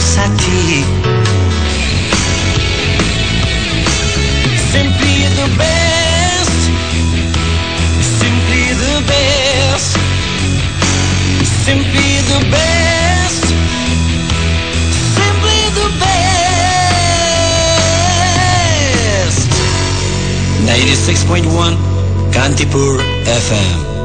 साथी। Simply the best. Simply the best. Simply the best. Simply the best. 96.1 Kantipur FM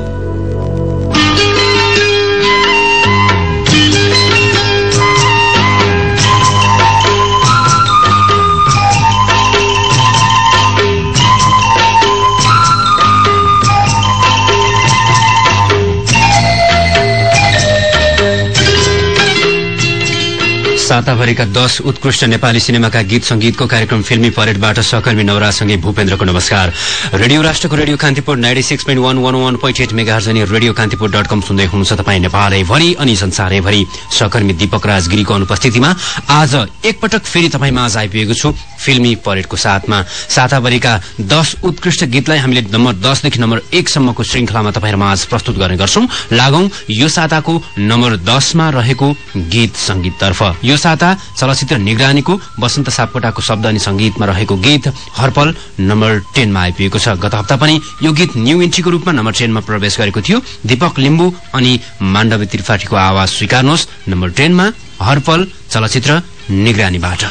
साताभरिका दश उत्कृष्ट नेपाली सिनेमाका गीत संगीतको कार्यक्रम फिल्मी परेडबाट सहकर्मी नवराजसँगै भूपेन्द्रको नमस्कार। रेडियो राष्ट्रको radio Kantipur ninety six point one one one point eight mega अनि रेडियो कान्तिपुर डट कम सुन्दै हुनुहुन्छ तपाईँ नेपालैभरि अनि संसारैभरि। सहकर्मी दीपक राजगिरीको अनुपस्थितिमा आज एकपटक फेरि तपाईँ माझ आइपुगेको छु फिल्मी परेडको साथमा। साताभरिका दश उत्कृष्ट गीतलाई हामीले नम्बर दसदेखि नम्बर एकसम्मको श्रृंखलामा तपाईँहरू माझ प्रस्तुत गर्ने गर्छौं। लागौं यो साताको नम्बर दसमा रहेको गीत संगीततर्फ यो साता चलचित्र निगरानीको वसन्त सापकोटाको शब्द अनि संगीतमा रहेको गीत हरपल नम्बर टेनमा आइपुगेको छ। गत हप्ता पनि यो गीत न्यू इन्ट्रीको रूपमा नम्बर टेनमा प्रवेश गरेको थियो। दीपक लिम्बू अनि माण्डवी त्रिपाठीको आवाज स्वीकार्नुहोस्। नम्बर टेनमा हरपल चलचित्र निगरानीबाट।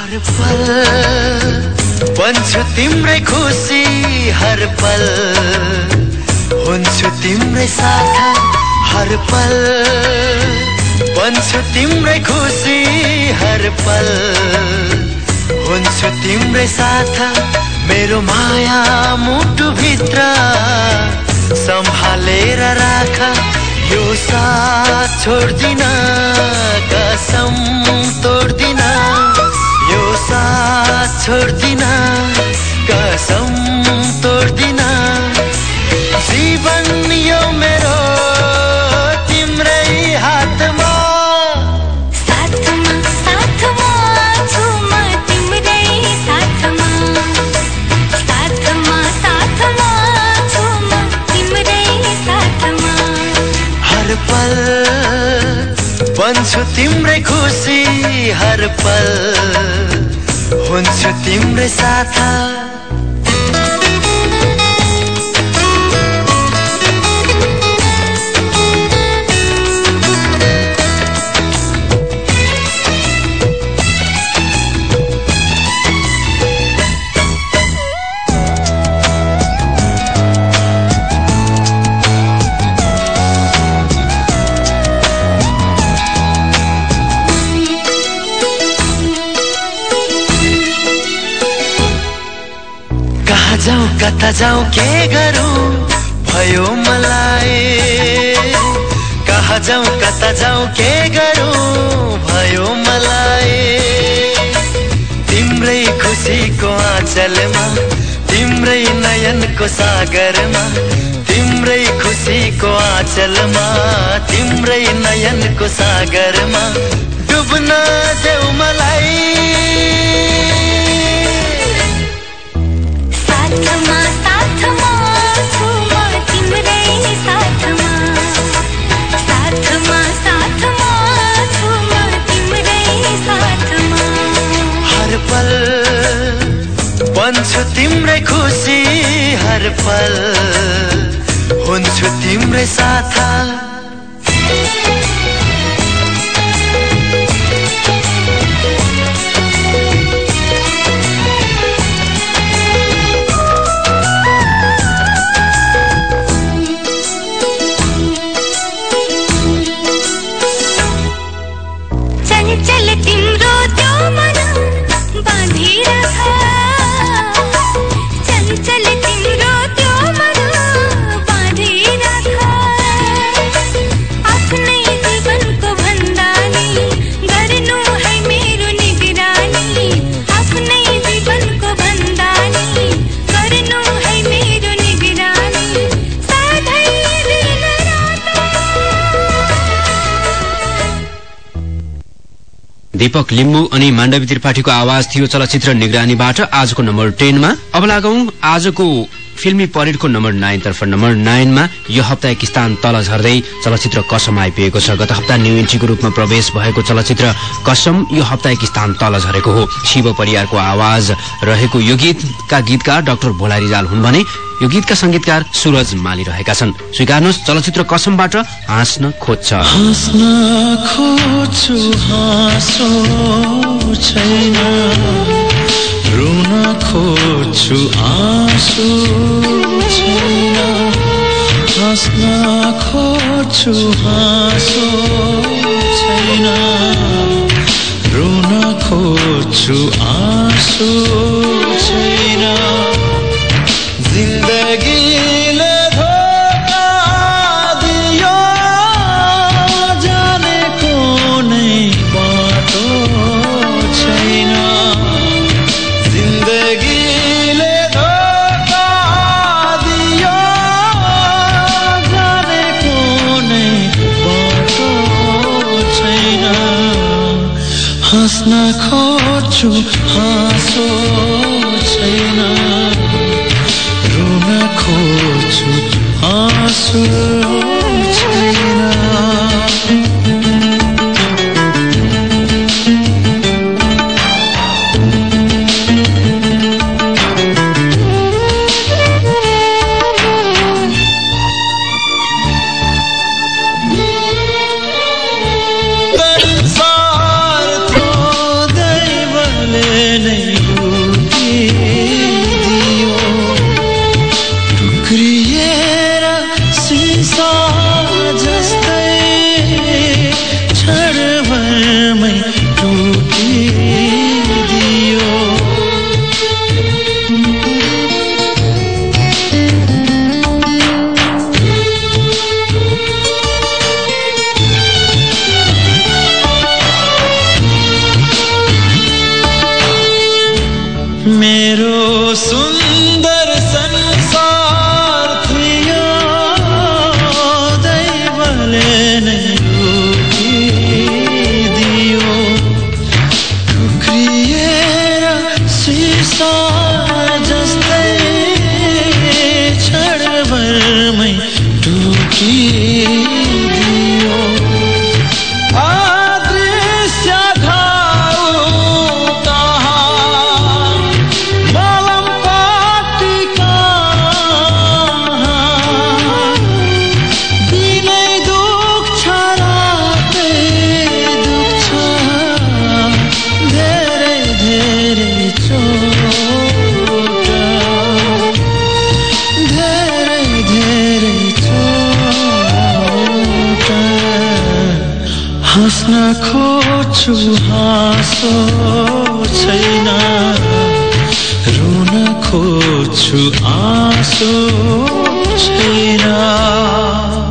बन्छु तिम्रै खुसी हर पल तिम्रै साथ हर पल बन्छु तिम्रै खुसी हर पल। हुन्छु तिम्रै साथ मेरो माया मुटु भित्र सम्हालेर राख यो साथ छोड्दिन कसम तोड्दिन। यो साथ छोड्दिन कसम तोड्दिन। जीवन यो मेरो पल। बन्छु तिम्रै खुसी हर पल। हुन्छु तिम्रै साथ। जाउँ के गरौँ? भयो मलाई। कहाँ जाउँ कता जाउँ के गरौँ? भयो मलाई। तिम्रै खुसीको आँचलमा तिम्रै नयनको सागरमा तिम्रै खुसीको आँचलमा तिम्रै नयनको सागरमा डुब्न देऊ मलाई। पल। बन्छु तिम्रै खुसी हर पल। हुन्छु तिम्रै साथ दीपक लिम्बू अनि माण्डवी त्रिपाठीको आवाज थियो चलचित्र निगरानीबाट आजको नम्बर टेनमा। अब लागौं आजको फिल्मी परेडको नम्बर नाइनतर्फ नम्बर नाइनमा यो हप्ता एक स्थान तल झर्दै चलचित्र कसम आइपुगेको छ। गत हप्ता न्यू इन्ट्रीको रूपमा प्रवेश भएको चलचित्र कसम यो हप्ता एक स्थान तल झरेको हो। शिव परियारको आवाज रहेको यो गीतका गीतकार डाक्टर भोला रिजाल हुन् भने यो गीतका संगीतकार सुरज माली रहेका छन्। स्वीकार्नुहोस् चलचित्र कसमबाट हाँस्न खोज्छ। हाँस्न खोज्छु हाँसो छैन। रुन खोज्छु आँसु हाँस्न खोज्छु हाँसो छैन। रुन खोज्छु आँसु छैन। हाँस्न खोज्छु हाँसो छैन। रुन खोज्छु आँसो छैन।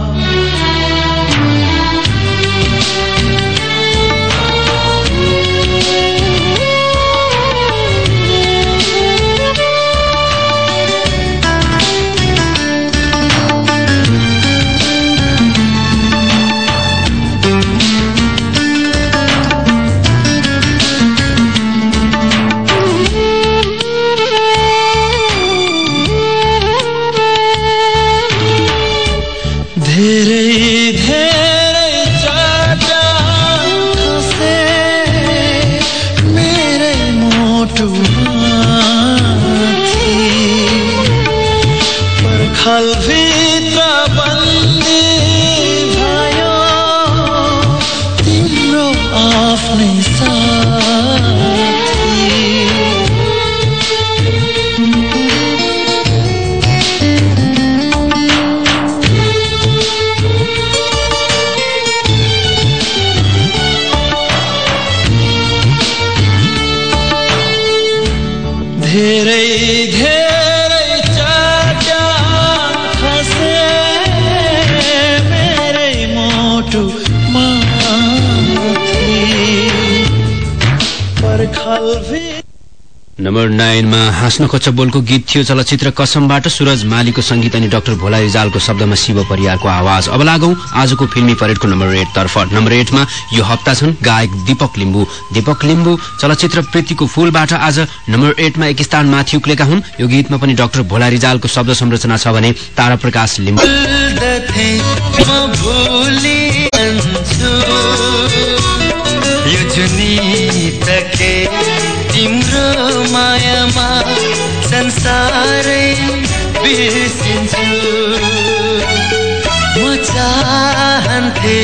नाइनमा हाँस्न खोज्छ बोलको गीत थियो चलचित्र कसमबाट सुरज मालीको संगीत अनि डाक्टर भोला रिजालको शब्दमा शिव परियारको आवाज। अब लागौं आजको फिल्मी परेडको नम्बर एट तर्फ। नम्बर एटमा यो हप्ता छन् गायक दीपक लिम्बू। दीपक लिम्बू चलचित्र प्रीतिको फूलबाट आज नम्बर एटमा एक स्थान माथि उक्लेका हुन्। यो गीतमा पनि डाक्टर भोला रिजालको शब्द संरचना छ भने तारा प्रकाश लिम्बू मायामा संसारै बिर्सिन्छु। म चाहन्थे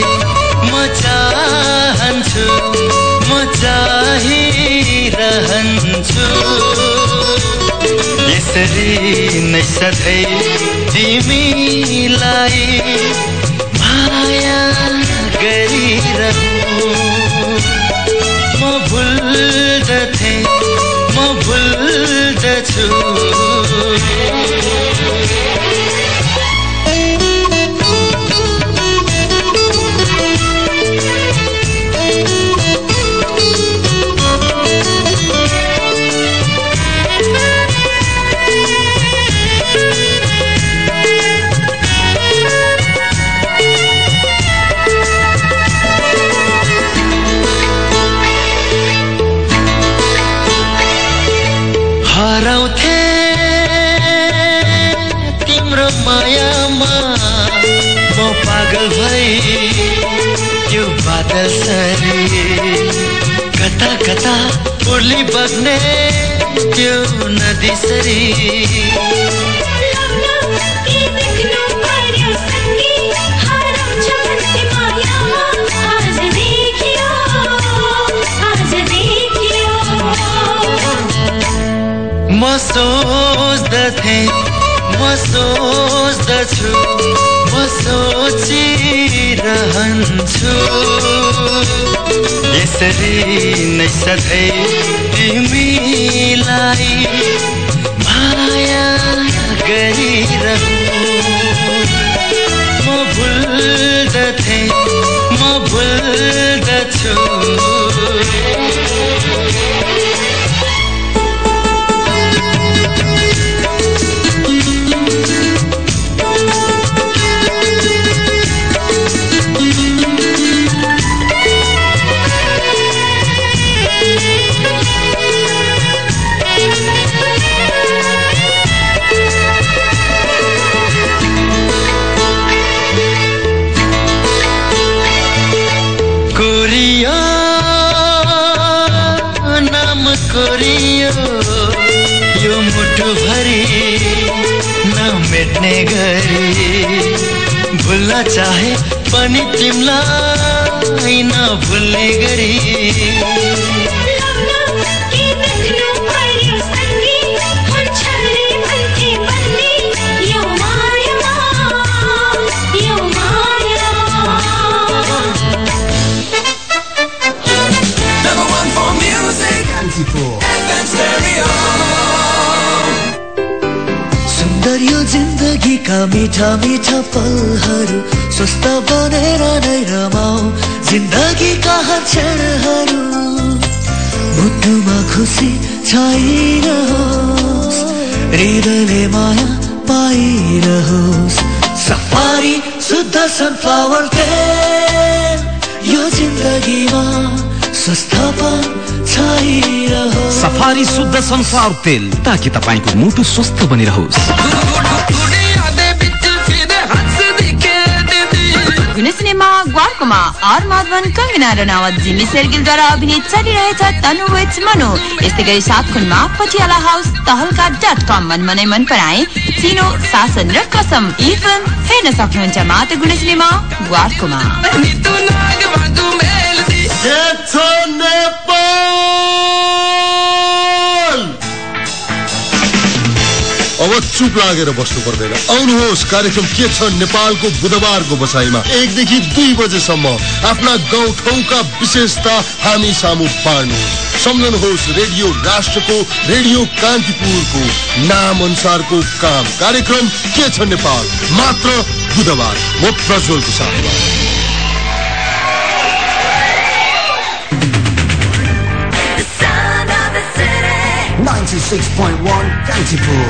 म चाहन्छु म चाहिरहन्छु। यसरी नै सधैँ तिमीलाई माया गरिरहँ। म भुल्दथे भुल्दछु म पागल भई यो बादल सरी कता कता उर्ली बग्ने त्यो नदी सरी। म सोच्दथे म सोच्दछु। सोचिरहन्छु। यसरी नै सधैँ तिमीलाई माया गरिरहँ। म भुल्दथे म भुल्दछु। नमेट्ने गरी भुल्न चाहे पनि तिमीलाई नभुल्ने गरी Number सुन्दर यो जिन्दगीका मिठा मिठा पलहरू स्वस्थ बनेर नै रमाऊ जिन्दगीका हर क्षणहरू। मुटुमा खुसी छाइरहोस् हृदयले माया पाइरहोस्। सफारी शुद्ध सनफ्लावर तेल यो जिन्दगीमा सफारी शुद्ध संसार तेल ताकि तपाईँको मुटु स्वस्थ बनिरहोस्। सिनेमा ग्वार्कोमा आर माधवन कङ्गना रनावत जिमी सेर्गिलद्वारा अभिनीत चलिरहेछ तनु वेच मनु। यस्तै गरी सात खुनमा Patiala house Tehelka dot com मन मनै मन पराए चिनो शासन र कसम यी फिल्म हेर्न सक्नुहुन्छ मात्र गुण सिनेमा ग्वार्कोमा नी तू नाग बाजू मेल दी अब चुप लागेर बस्नु पर्दैन। आउनुहोस् कार्यक्रम के छ नेपालको बुधबारको बसाइमा? एकदेखि दुई बजेसम्म आफ्ना गाउँ ठाउँका विशेषता हामी सामु पार्नु। सम्झनुहोस् रेडियो राष्ट्रको रेडियो कान्तिपुरको नाम अनुसारको काम। कार्यक्रम के छ नेपाल? मात्र बुधबार म प्रज्वलको साथमा। 96.1 Kantipur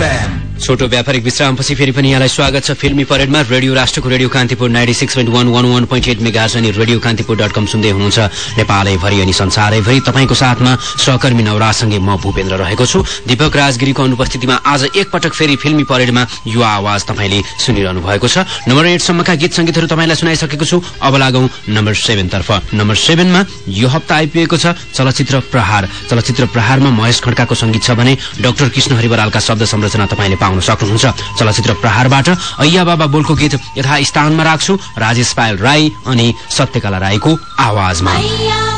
FM. छोटो व्यापारिक विश्रामपछि फेरि पनि यहाँलाई स्वागत छ फिल्मी परेडमा। रेडियो राष्ट्रको radio Kantipur ninety six point one one one point eight mega अनि रेडियो कान्तिपुर डट कम सुन्दै हुनुहुन्छ नेपालैभरि अनि संसारैभरि। तपाईँको साथमा सहकर्मी नवराजसँगै म भूपेन्द्र रहेको छु। दीपक राजगिरीको अनुपस्थितिमा आज एकपटक फेरि फिल्मी परेडमा युवा आवाज तपाईँले सुनिरहनु भएको छ। नम्बर एटसम्मका गीत सङ्गीतहरू तपाईँलाई सुनाइसकेको छु। अब लागौं नम्बर सेभेनतर्फ नम्बर सेभेनमा यो हप्ता आइपुगेको छ चलचित्र प्रहार। चलचित्र प्रहारमा महेश खड्काको सङ्गीत छ भने डाक्टर कृष्ण हरिबरालका शब्द संरचना तपाईँले पाउन सक्नुहुन्छ। चलचित्र प्रहारबाट अय्या बाबा बोलको गीत यथास्थानमा राख्छु। राजेश पायल राई अनि सत्यकला राईको आवाजमा।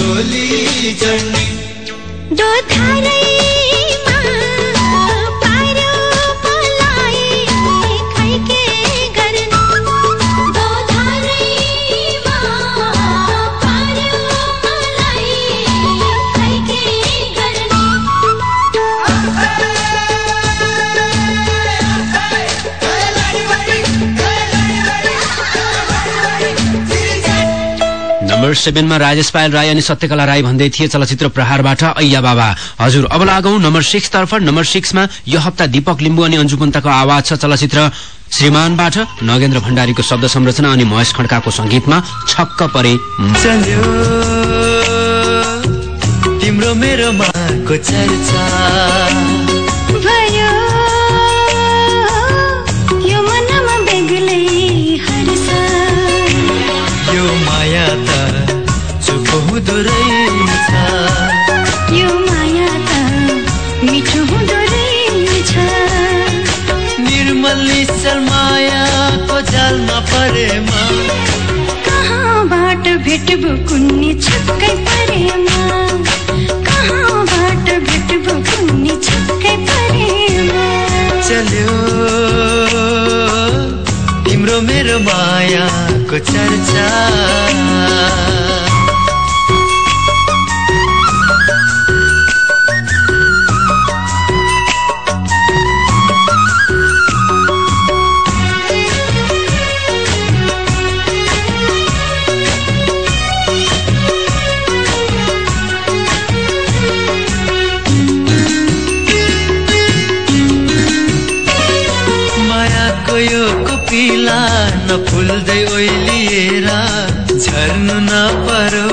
डोली चढ़ने दो धारा सेभेनमा राजेश पायल राई अनि सत्यकला राई भन्दै थिए चलचित्र प्रहारबाट अय्या बाबा। हजुर अब लागौं नम्बर सिक्स तर्फ। नम्बर सिक्समा यो हप्ता दीपक लिम्बू अनि अन्जु पन्तको आवाज छ चलचित्र श्रीमानबाट। नगेन्द्र भण्डारीको शब्द संरचना अनि महेश खड्काको संगीतमा छक्क परे तिम्रो मेरो माको चर्चा? निर्मल निश्चल मायाको जालमा परेमा कहाँबाट भेट्बो कुन्नी छक्कै परेमा कहाँबाट भेट्बो कुन्नी छक्कै परेमा चल्यो तिम्रो मेरो मायाको चर्चा। नफुल्दै ओइलिएर झर्नु नपरो।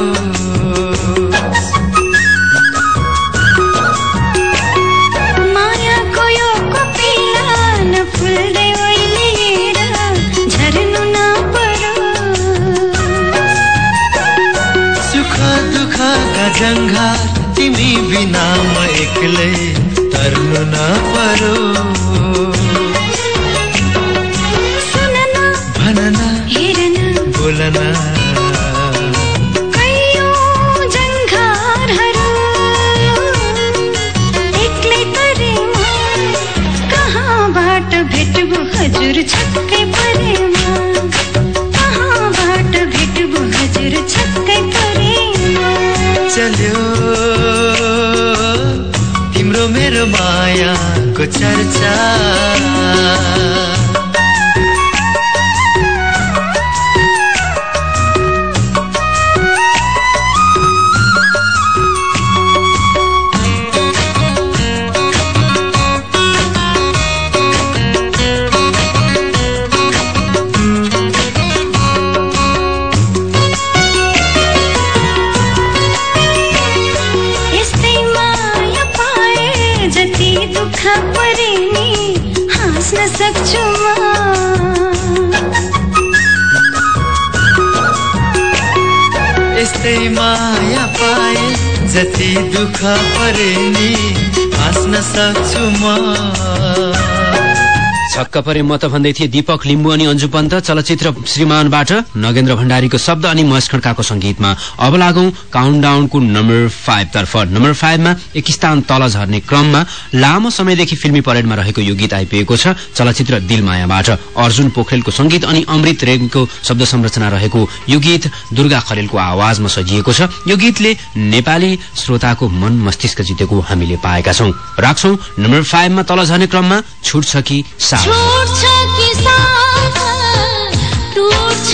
मायाको यो कोपिला नफुल्दै ओइलिएर झर्नु नपरो। सुख दुःखका जङ्घा तिमी बिना म एक्लै तर्नु नपरो। भेट्बो हजुर छक्कै परेमा? कहाँबाट भेट्बो हजुर छक्कै परेमा? चल्यो तिम्रो मेरो मायाको चर्चा। यस्तै माया पाए जति दुःख परे नि हाँस्न सक्छु म। छक्क परे म त भन्दै थिएँ दीपक लिम्बू अनि अन्जु पन्त चलचित्र श्रीमानबाट नगेन्द्र भण्डारीको शब्द अनि महेश खड्काको संगीतमा अब लागौं काउन्टडाउनको नम्बर फाइभ तर्फ। नम्बर फाइभमा एक स्थान तल झर्ने क्रममा लामो समयदेखि फिल्मी परेडमा रहेको यो गीत आइपुगेको छ चलचित्र दिलमायाबाट। अर्जुन पोखरेलको संगीत अनि अमृत रेग्मीको शब्द संरचना रहेको यो गीत दुर्गा खरेलको आवाजमा सजिएको छ। यो गीतले नेपाली श्रोताको मन मस्तिष्क जितेको हामीले पाएका छौं। राख्छौ नम्बर फाइभमा तल झर्ने क्रममा छुट्छ कि साथ? छुट्छ कि साथ टुट्छ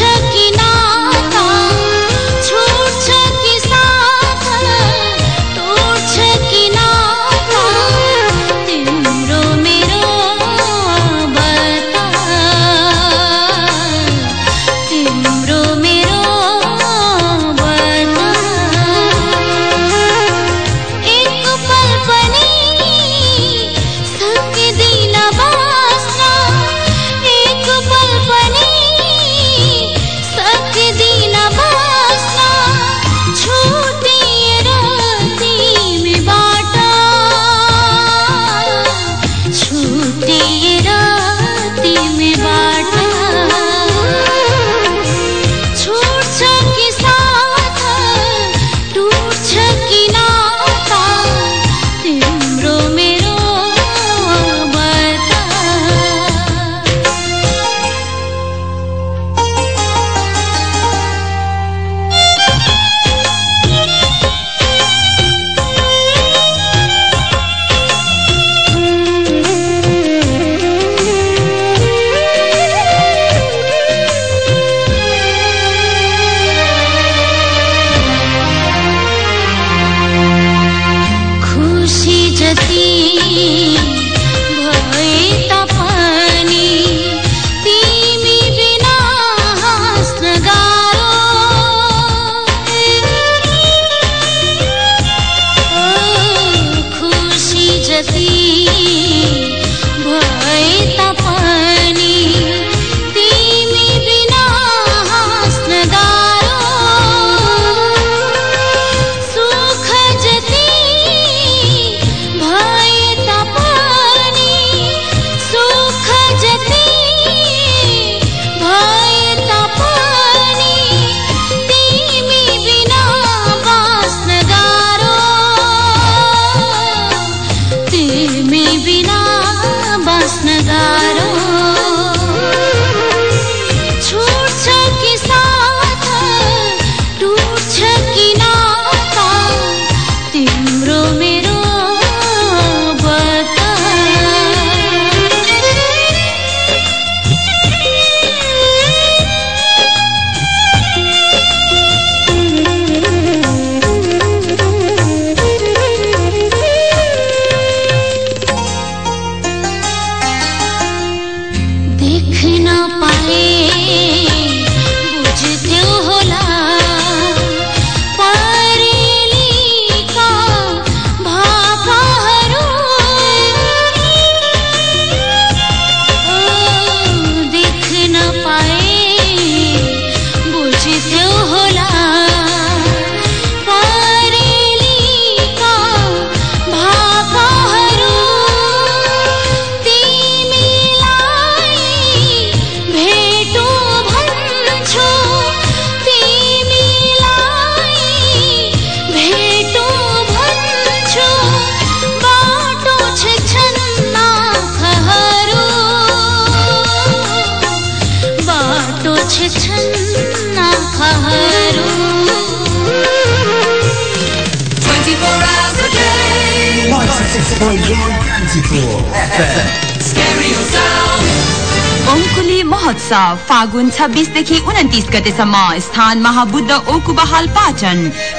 ओङ्कुली महोत्सव फागुन छब्बिसदेखि उन्तिस गतेसम्म स्थान महाबुद्ध ओकुबहाल पाचन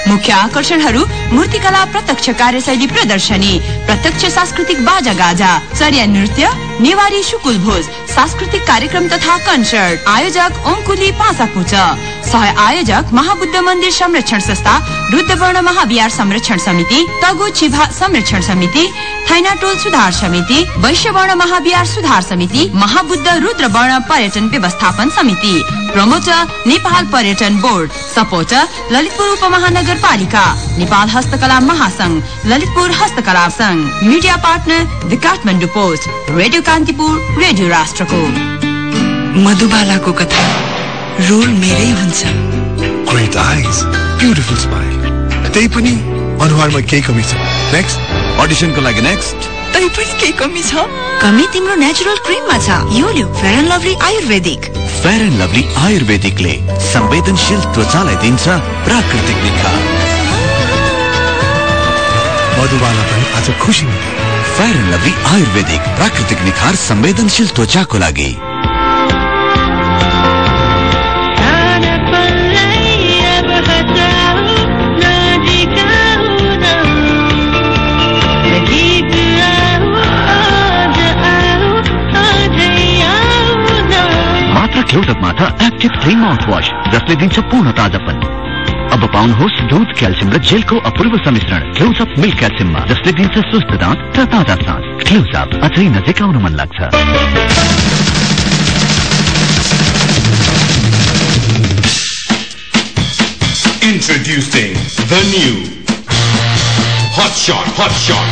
मुख्य आकर्षणहरू मूर्तिकला प्रत्यक्ष कार्यशैली प्रदर्शनी प्रत्यक्ष सांस्कृतिक बाजा गाजा चर्या नृत्य नेवारी शुकुल भोज सांस्कृतिक कार्यक्रम तथा कन्सर्ट आयोजक ओङ्कुली पासाकुच सह आयोजक महाबुद्ध मन्दिर संरक्षण संस्था रुद्रवर्ण महाविहार संरक्षण समिति तगु छिभा संरक्षण समिति थाइनाटोल सुधार समिति वैश्यवर्ण महाविहार सुधार समिति महाबुद्ध रुद्रवर्ण पर्यटन व्यवस्थापन समिति प्रमोटर नेपाल पर्यटन बोर्ड सपोर्टर ललितपुर उपमहानगरपालिका नेपाल हस्तकला महासंघ ललितपुर हस्तकला संघ media partner the Kathmandu post radio Kantipur radio राष्ट्रको मधुबालाको कथा रोल मेरै हुन्छ। Great eyes, beautiful smile. त्यही पनि अनुहारमा केही कमी छ। नेक्स्ट अडिसनको लागि नेक्स्ट तै पनि केही कमी छ? कमी तिम्रो नेचुरल क्रिममा छ। यो लियो fair and lovely ayurvedic fair and lovely आयुर्वेदिकले संवेदनशील त्वचालाई दिन्छ प्राकृतिक निखार मधुबाला पनि आज खुसी हुने फेयर एन्ड लभली आयुर्वेदिक प्राकृतिक निखार संवेदनशील त्वचाको लागि। मात्र क्लोटअपबाट एक्टिभ थ्री माउथ वास जसले दिन्छ पूर्ण ताजापन। अब पाउनुहोस् दुध क्याल्सियम र जेलको अपूर्व सम्मिश्रण। क्लोजअप मिल्क क्याल्सियममा जसले दिन्छ स्वस्थ दाँत र ताज़ा सास क्लोजअप अझै नजिक आउन मन लाग्छ Introducing the new Hot Shot, Hot Shot.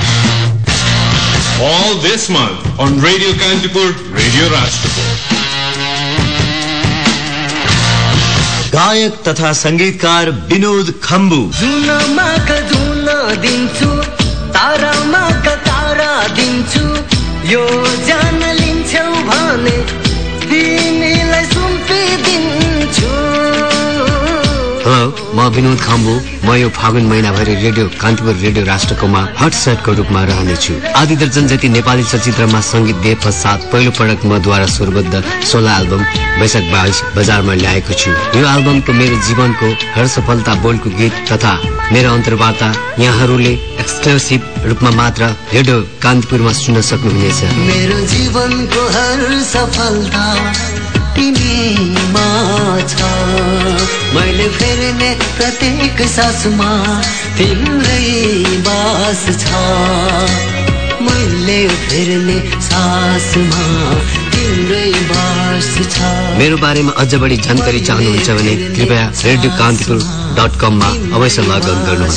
All this month on Radio Kantipur, Radio Rashtrapur. गायक तथा संगीतकार विनोद खम्बू दिन्छु तारा दिन्छु यो जान विनोद खम्बु म यो फागुन महिनाभरि रेडियो कान्तिपुर रेडियो राष्ट्रकोमा हट सेटको रूपमा रहनेछु। आदि दर्जन जति नेपाली चलचित्रमा सङ्गीत दिए पश्चात पहिलो पटक मद्वारा स्वरबद्ध सोह्र एल्बम वैशाख बाइस बजारमा ल्याएको छु। यो एल्बमको मेरो जीवनको हर सफलता बोलको गीत तथा मेरो अन्तर्वार्ता यहाँहरूले एक्सक्लुसिभ रूपमा मात्र रेडियो कान्तिपुरमा सुन्न सक्नुहुनेछ। मेरो जीवनको सफलता मैले फेर्ने प्रत्येक सासमा तिम्रै बास छ। मैले फेर्ने सासमा तिम्रै बास छ। मेरो बारेमा अझ बढी जानकारी चाहनुहुन्छ भने कृपया रेडियो कान्तिपुर डट कममा अवश्य लगइन गर्नुहोला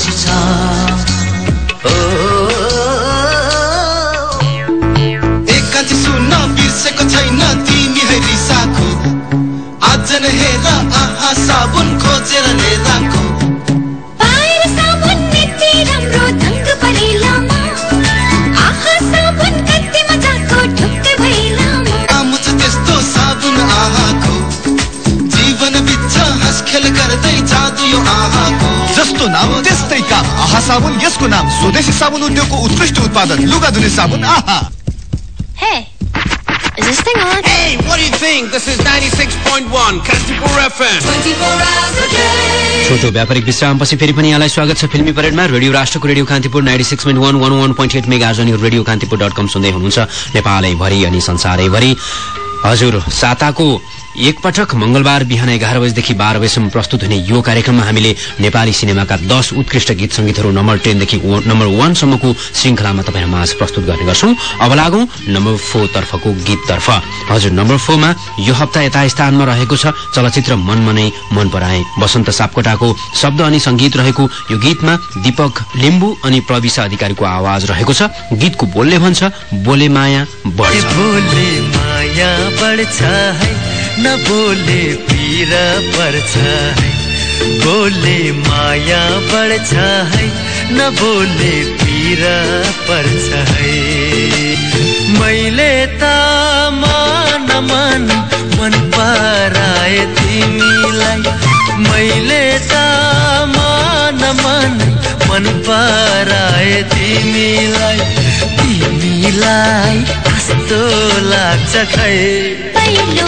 आज नै हेर आहा साबुन खोजेर पाएर साबुन यति राम्रो ढङ्ग परेलामा आहा साबुन कति मजाको ढुक्क भइलामा आमु छ त्यस्तो साबुन आहाको जीवन बित्छ हस्खेल गर्दै जादु यो आहाको जस्तो नाम त्यस्तै काम। आहा साबुन यसको नाम स्वदेशी साबुन उद्योगको उत्कृष्ट उत्पादन लुगा धुने साबुन आहा। Thing on? Hey, what do you think? This is 96.1 Kantipur FM. 24 hours a day छोटो व्यापारिक विश्रामपछि फेरि पनि यहाँलाई स्वागत छ फिल्मी परेडमा रेडियो राष्ट्रको radio Kantipur ninety six point one one one point eight mega अनि रेडियो कान्तिपुर डट कम सुन्दै हुनुहुन्छ नेपालैभरि अनि संसारैभरि हजुर साताको एकपटक मंगलबार बिहान एघार बजेदेखि बाह्र बजेसम्म प्रस्तुत हुने यो कार्यक्रममा हामीले नेपाली सिनेमाका दश उत्कृष्ट गीत संगीतहरू नम्बर टेनदेखि नम्बर वानसम्मको श्रृङ्खलामा तपाईँहरू माझ प्रस्तुत गर्ने गर्छौं। अब लागौं नम्बर फोर तर्फको गीततर्फ। हजुर नम्बर फोरमा यो हप्ता यथा स्थानमा रहेको छ चलचित्र मनमनै मन पराए। वसन्त सापकोटाको शब्द अनि संगीत रहेको यो गीतमा दीपक लिम्बू अनि प्रविशा अधिकारीको आवाज रहेको छ। गीतको बोलले भन्छ बोले माया बढ्छ। नबोले पीर पर्छ है बोले माया बढ्छ है नबोले पीर पर्छ है। मैले त मान मन मन पराए तिमीलाई। मैले त मान मन मन पराए तिमीलाई। तिमीलाई कस्तो लाग्छ खै? पहिलो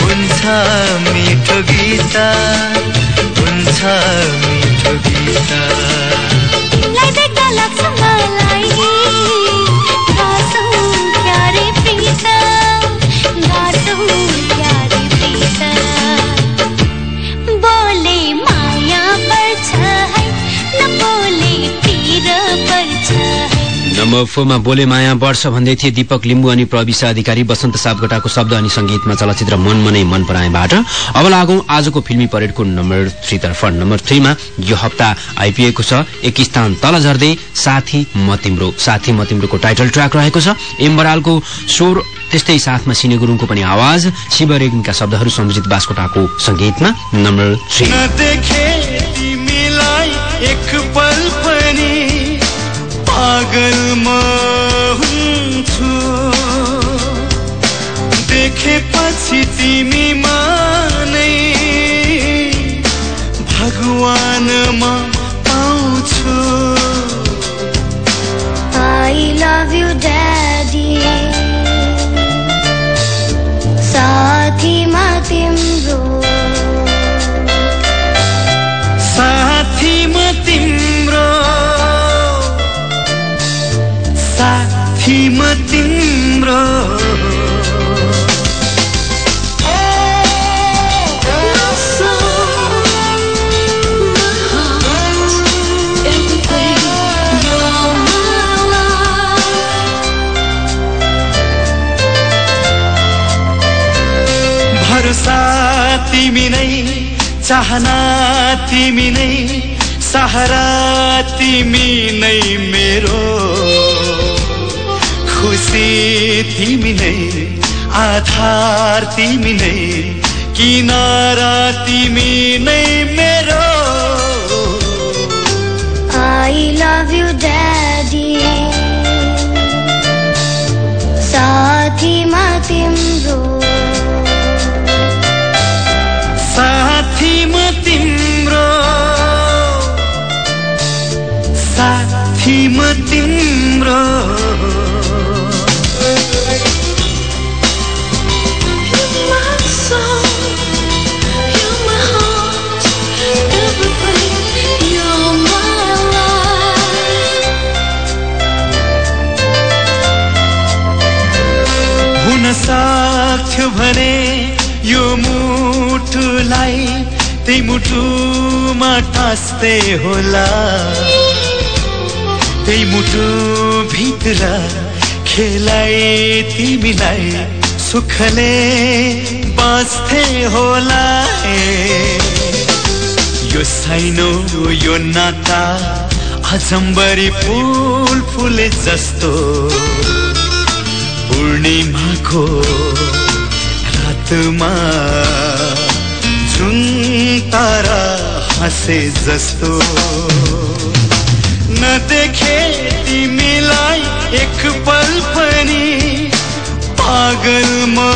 हुन्छ मिठो गीत हुन्छ मिठो गीत। फोरमा बोले माया वर्ष भन्दै थिए दीपक लिम्बू अनि प्रविशा अधिकारी वसन्त सापकोटाको शब्द अनि संगीतमा चलचित्र मन मनै मन पराएबाट। अब लागौं आजको फिल्मी परेडको नम्बर थ्री तर्फ। नम्बर थ्रीमा यो हप्ता आइपिएको छ। एक स्थान तल झर्दै साथी म तिम्रो। साथी म तिम्रोको टाइटल ट्र्याक रहेको छ। एम बरालको स्वर त्यस्तै साथमा सिने गुरुङको पनि आवाज। शिव रेग्मीका शब्दहरू सम्झित बास्कोटाको संगीतमा नम्बर थ्री। வானமா चाहना तिमी नै सहारा तिमी नै मेरो। खुसी तिमी नै आधार तिमी नै किनारा तिमी नै मेरो। टाँस्दै होला त्यही मुटु भित्र खेलाए तिमीलाई सुखले बाँच्थे होला। यो साइनो यो नाता अजम्बरी फुल फुले जस्तो पूर्णिमाको रातमा जुन तारा हसे जस्तो नदेखे तिमीलाई एक पल पनि पागल म